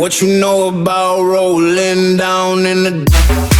What you know about rolling down in the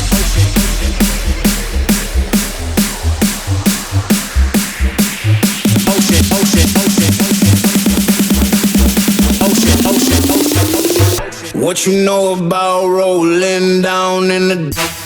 What you know about rolling down in the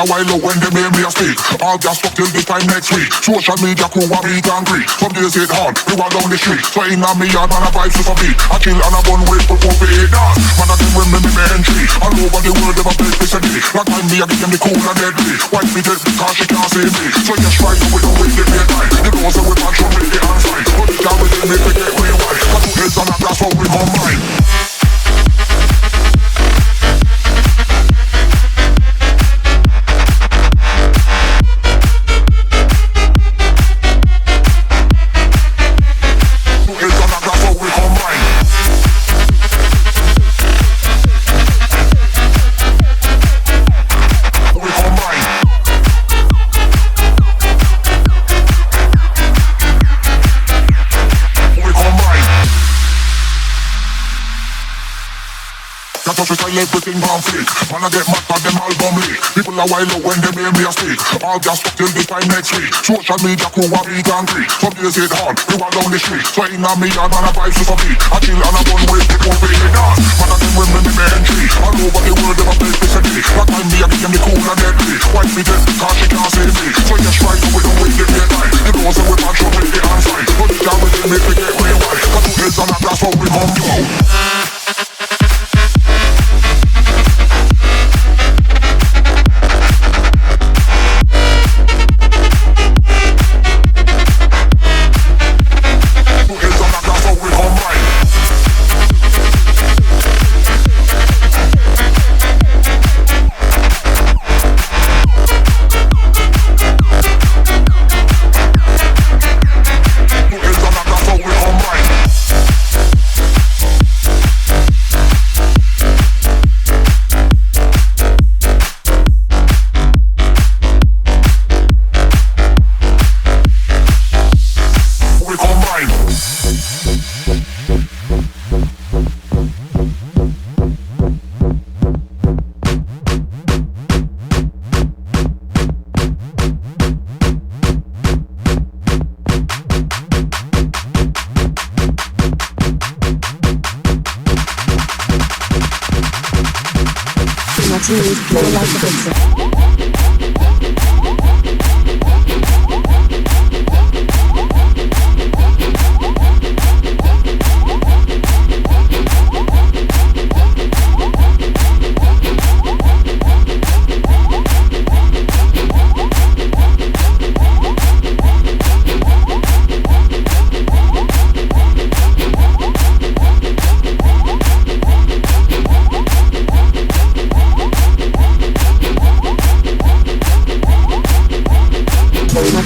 People are out when they hear me a speak. All gas stuck till this time next week. Social media crew a me and greet Some days it hard, we walk down the street. So in a me yard man a vibe some beat. I chill and a bun for four feet dance Man a them when me me me entry All over the world them a play this a day Like when me I give them the cool and deadly. Wife me dead? Because she can't see me. So yes right so we don't wait the time You know so we up make it on fine But it down with them if we get rewind Got two heads and that's how we combine Got touch style everything on flick Man I get mad for them album leak People are wild out when they hear me a speak All gas stuck till this time next week. Social media crew a meet and greet Some days it hard, we walk down the street. So in a me yard man a vibe some beat I chill and a bun wait before we get dance Man a them me me me entry All over the world them a play this a day That time me a give them the cool and deadly? Wife me dead because she can't see me So yes right so we don't wait the daytime. You know so we match up make it on fine But it down with them if we get rewind Got two heads and that's how we come down Two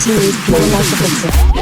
Martinez, play like a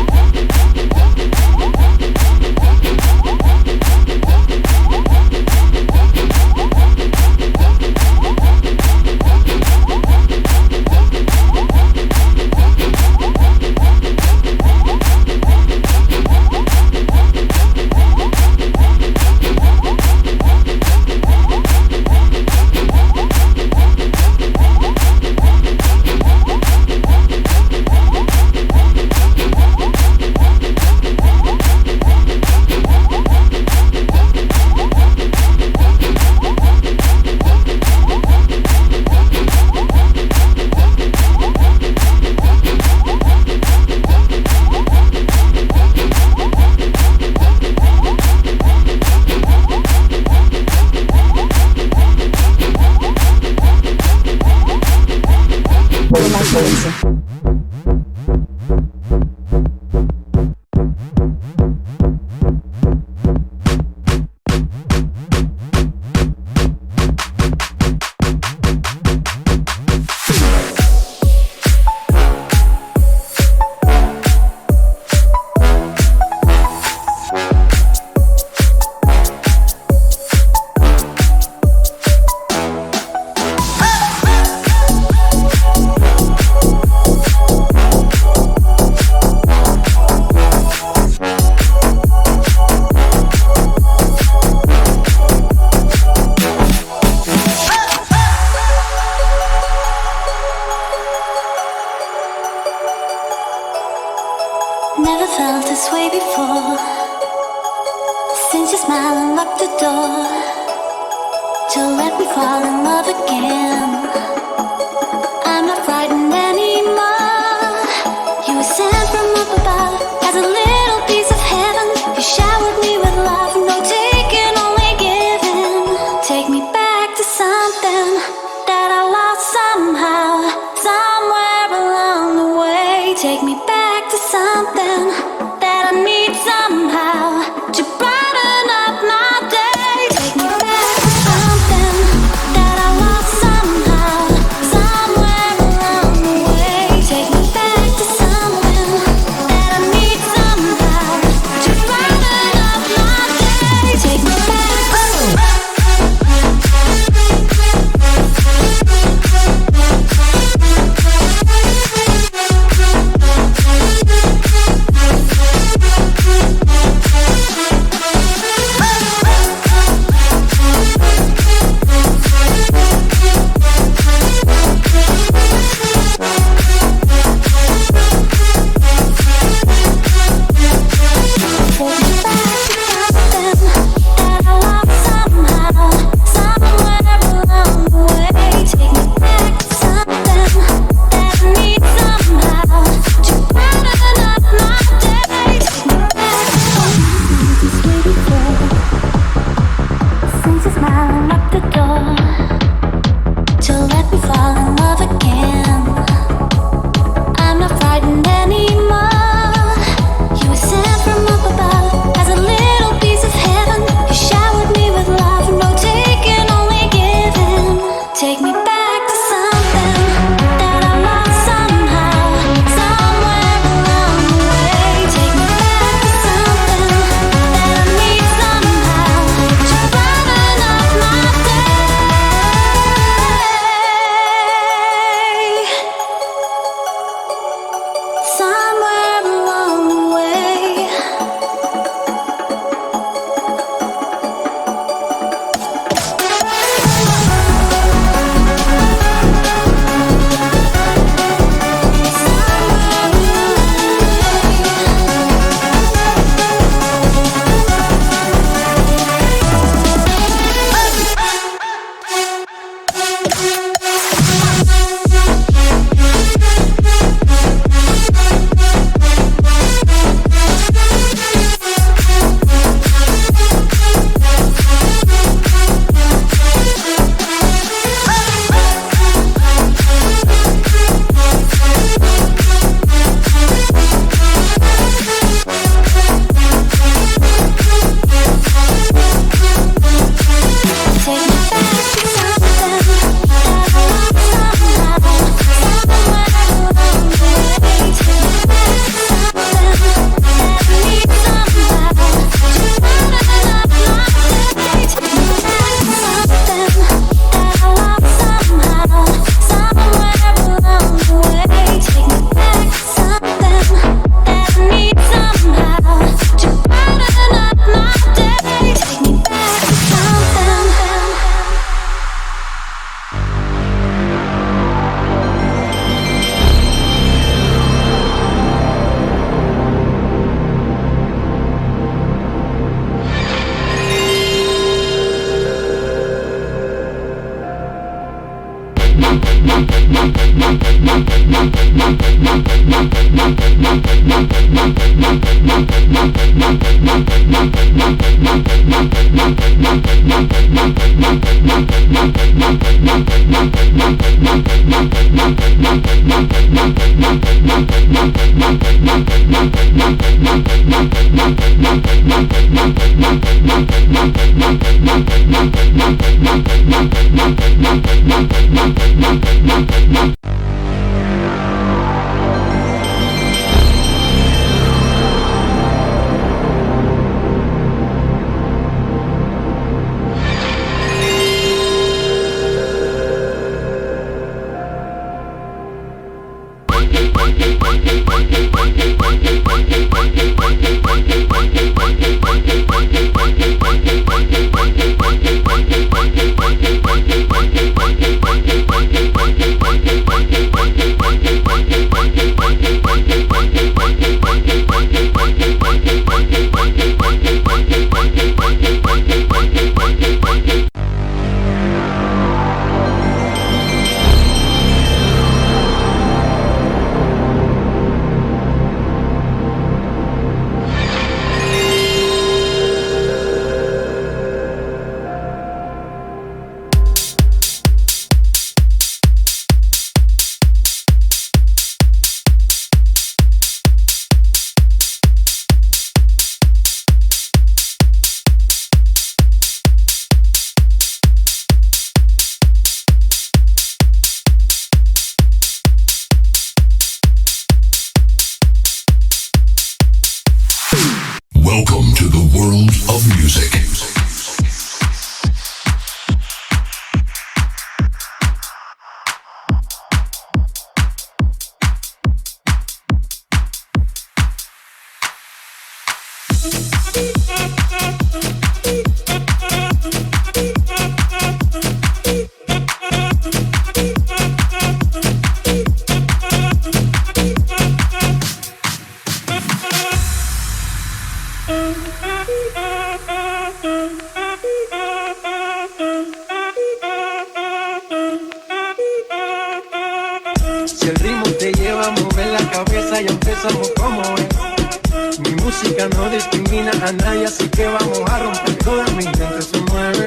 Si el ritmo te lleva a mover la cabeza, ya empezamos como es. Mi música no discrimina a nadie, así que vamos a romper. Toda mi gente se mueve.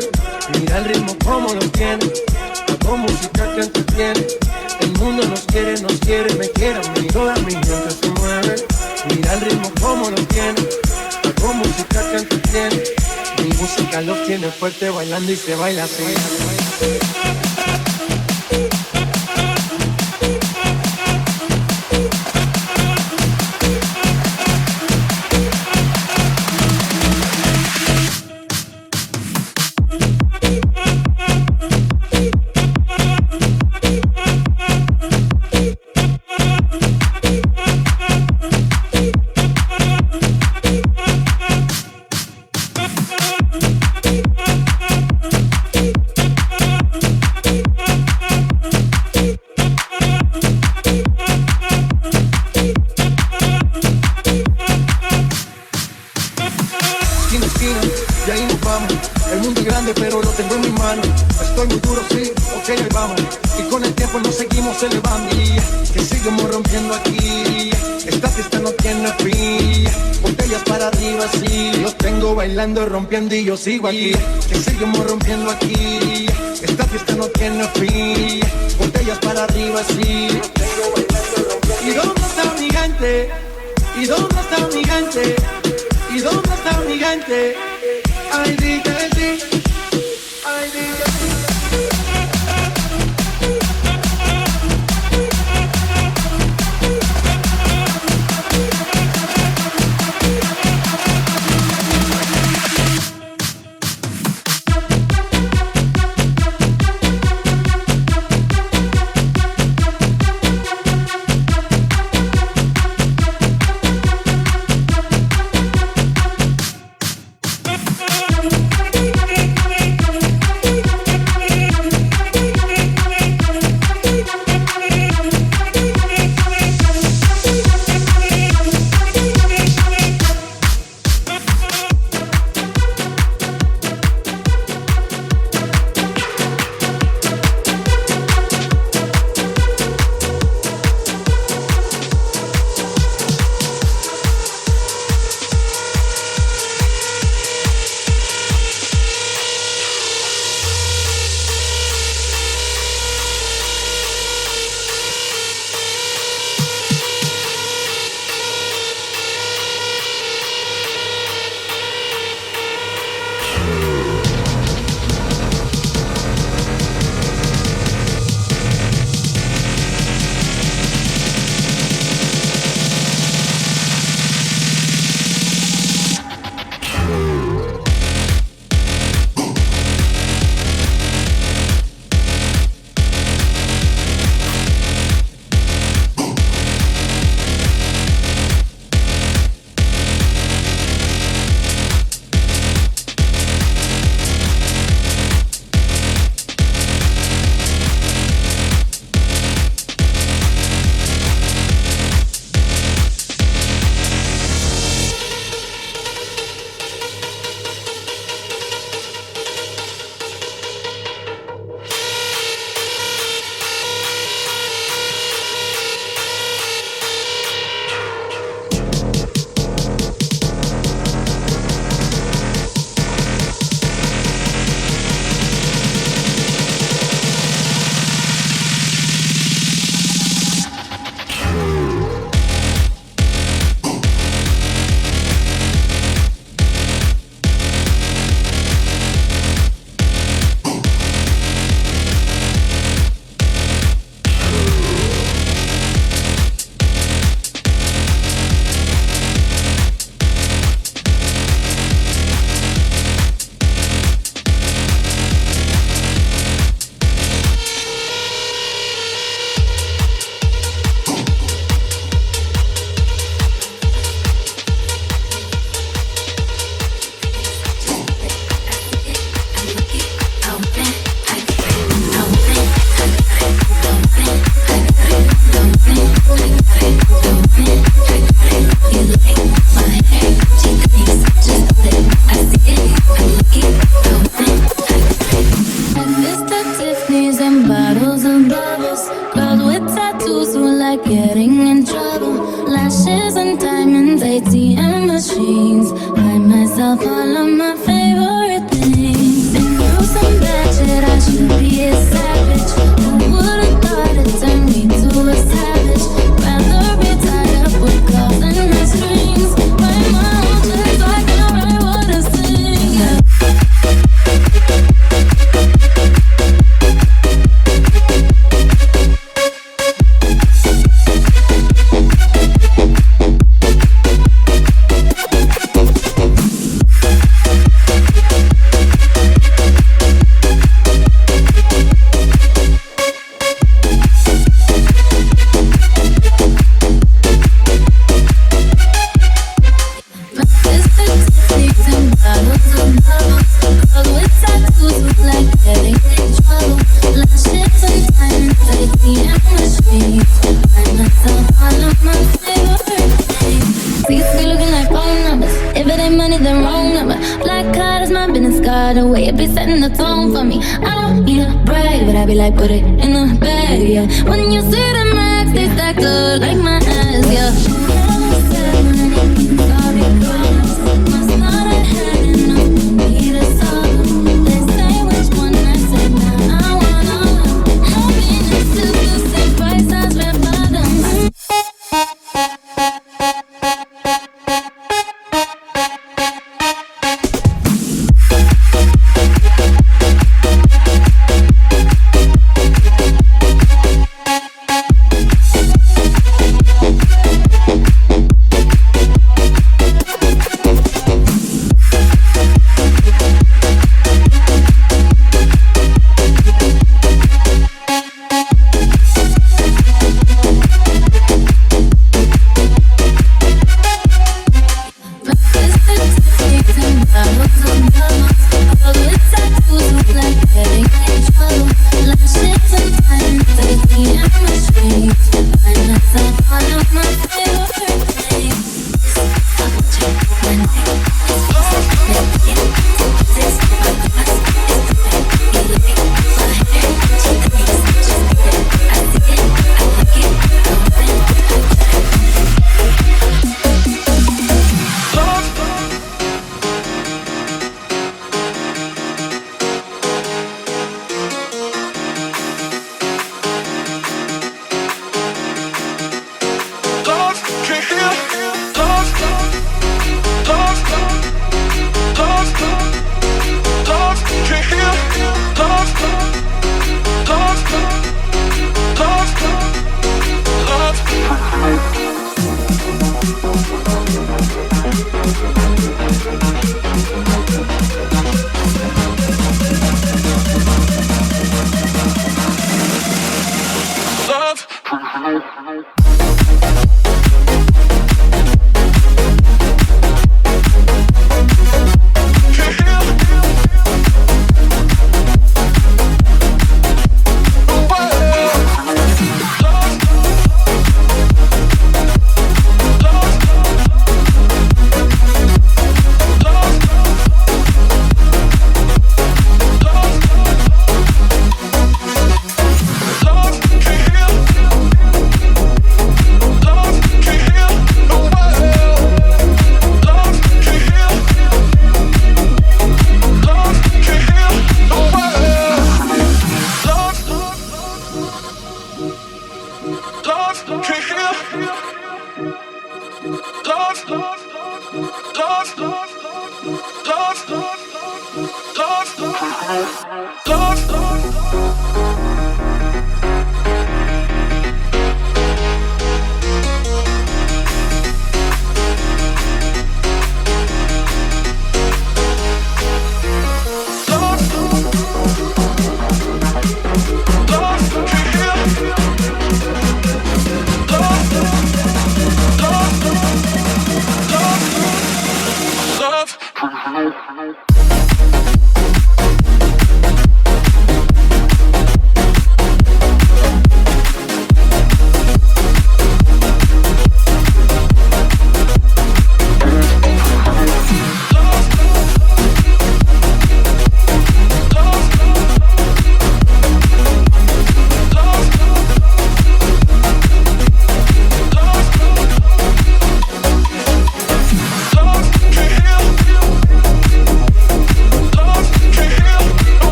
Mira el ritmo como lo tiene. Hago música que entretiene. El mundo nos quiere, nos quiere, me quiere a mí. Toda mi gente se mueve. Mira el ritmo como lo tiene. Tengo música que antes tiene, mi música lo tiene fuerte bailando y se baila así. cuerpos nos seguimos elevando y que seguimos rompiendo aquí. Esta fiesta no tiene fin. Botellas para arriba, sí. Los tengo bailando, rompiendo y yo sigo aquí. Que seguimos rompiendo aquí. Esta fiesta no tiene fin. Botellas para arriba, sí. ¿Y dónde está mi gente? ¿Y dónde está mi gente? ¿Y dónde está mi gente? Ay, dígame, ay, dígame.